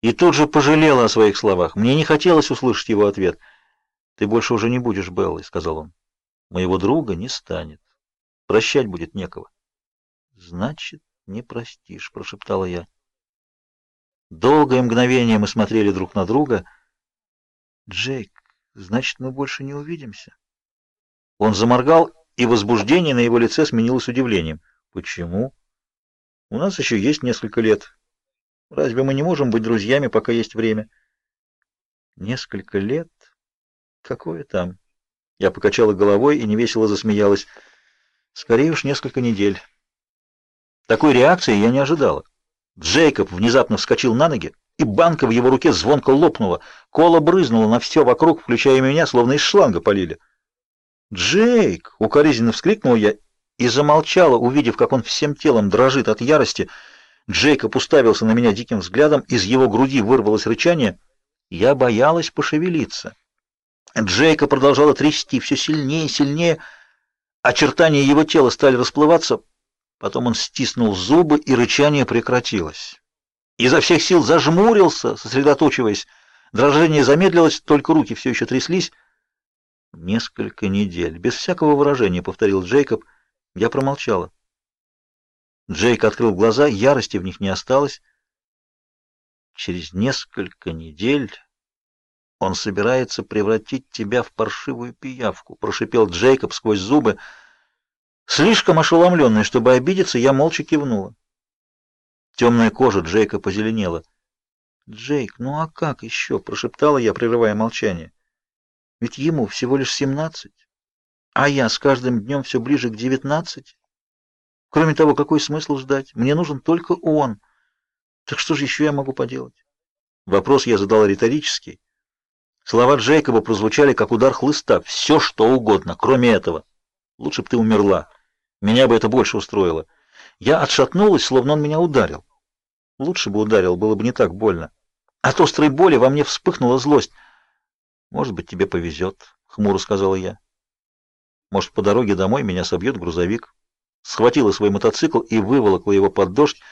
И тут же пожалела о своих словах. Мне не хотелось услышать его ответ. «Ты больше уже не будешь Беллой», — сказал он. «Моего друга не станет. Прощать будет некого». «Значит, не простишь», — прошептала я. Долгое мгновение мы смотрели друг на друга. «Джейк, значит, мы больше не увидимся?» Он заморгал, и возбуждение на его лице сменилось удивлением. «Почему?» «У нас еще есть несколько лет. Разве мы не можем быть друзьями, пока есть время? Несколько лет? Какое там? Я покачала головой и невесело засмеялась. Скорее уж несколько недель. Такой реакции я не ожидала. Джейкоб внезапно вскочил на ноги, и банка в его руке звонко лопнула. Кола брызнула на все вокруг, включая меня, словно из шланга полили. «Джейк!» — укоризненно вскрикнул я и замолчала, увидев, как он всем телом дрожит от ярости, — Джейкоб уставился на меня диким взглядом, из его груди вырвалось рычание. Я боялась пошевелиться. Джейка продолжала трясти все сильнее и сильнее. Очертания его тела стали расплываться. Потом он стиснул зубы, и рычание прекратилось. Изо всех сил зажмурился, сосредоточиваясь. Дрожание замедлилось, только руки все еще тряслись. Несколько недель, без всякого выражения, повторил Джейкоб. Я промолчала. Джейк открыл глаза, ярости в них не осталось. Через несколько недель он собирается превратить тебя в паршивую пиявку, прошипел Джейкоб сквозь зубы. Слишком ошеломленный, чтобы обидеться, я молча кивнула. Темная кожа Джейка позеленела. «Джейк, ну а как еще?» — прошептала я, прерывая молчание. «Ведь ему всего лишь семнадцать, а я с каждым днем все ближе к девятнадцати. Кроме того, какой смысл ждать? Мне нужен только он. Так что же еще я могу поделать? Вопрос я задал риторический. Слова Джейкоба прозвучали как удар хлыста. Все, что угодно, кроме этого. Лучше бы ты умерла. Меня бы это больше устроило. Я отшатнулась, словно он меня ударил. Лучше бы ударил, было бы не так больно. От острой боли во мне вспыхнула злость. Может быть, тебе повезет, — хмуро сказала я. Может, по дороге домой меня собьет грузовик схватила свой мотоцикл и выволокла его под дождь.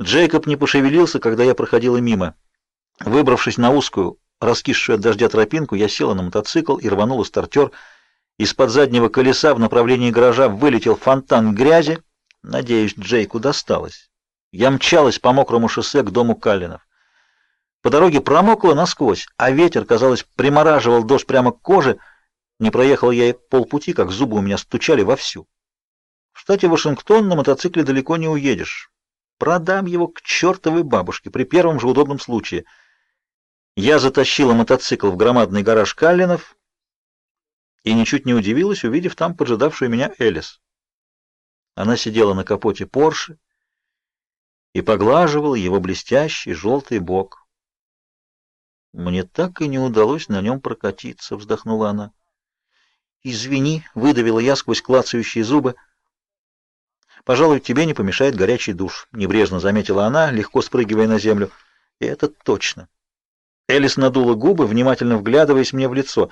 Джейкоб не пошевелился, когда я проходила мимо. Выбравшись на узкую, раскисшую от дождя тропинку, я села на мотоцикл и рванула стартер. Из-под заднего колеса в направлении гаража вылетел фонтан грязи. Надеюсь, Джейку досталось. Я мчалась по мокрому шоссе к дому Каллинов. По дороге промокла насквозь, а ветер, казалось, примораживал дождь прямо к коже. Не проехал я и полпути, как зубы у меня стучали вовсю. В штате Вашингтон на мотоцикле далеко не уедешь. Продам его к чертовой бабушке при первом же удобном случае. Я затащила мотоцикл в громадный гараж Каллинов и ничуть не удивилась, увидев там поджидавшую меня Элис. Она сидела на капоте Порше и поглаживала его блестящий желтый бок. Мне так и не удалось на нем прокатиться, вздохнула она. Извини, выдавила я сквозь клацающие зубы. Пожалуй, тебе не помешает горячий душ, небрежно заметила она, легко спрыгивая на землю. И это точно. Элис надула губы, внимательно вглядываясь мне в лицо.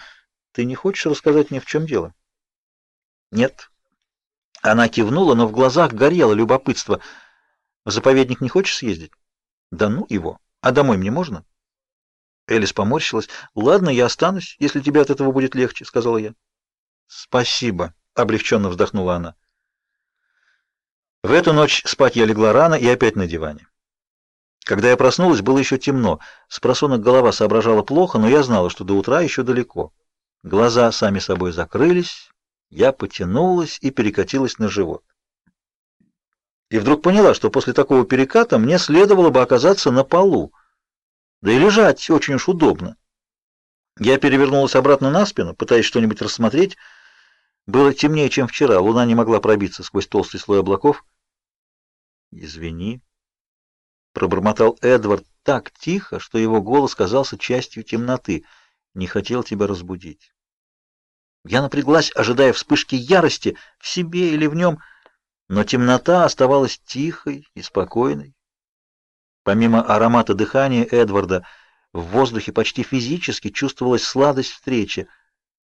Ты не хочешь рассказать мне, в чем дело? Нет. Она кивнула, но в глазах горело любопытство. В заповедник не хочешь съездить? Да ну его. А домой мне можно? Элис поморщилась. Ладно, я останусь, если тебе от этого будет легче, сказала я. Спасибо, облегченно вздохнула она. В эту ночь спать я легла рано и опять на диване. Когда я проснулась, было еще темно. С просонок голова соображала плохо, но я знала, что до утра еще далеко. Глаза сами собой закрылись, я потянулась и перекатилась на живот. И вдруг поняла, что после такого переката мне следовало бы оказаться на полу. Да и лежать очень уж удобно. Я перевернулась обратно на спину, пытаясь что-нибудь рассмотреть. Было темнее, чем вчера, луна не могла пробиться сквозь толстый слой облаков. «Извини», — пробормотал Эдвард так тихо, что его голос казался частью темноты. «Не хотел тебя разбудить». Я напряглась, ожидая вспышки ярости в себе или в нем, но темнота оставалась тихой и спокойной. Помимо аромата дыхания Эдварда, в воздухе почти физически чувствовалась сладость встречи.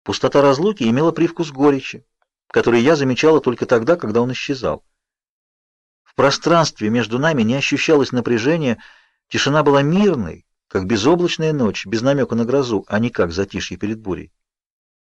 Пустота разлуки имела привкус горечи, который я замечала только тогда, когда он исчезал пространстве между нами не ощущалось напряжения, тишина была мирной, как безоблачная ночь, без намека на грозу, а не как затишье перед бурей.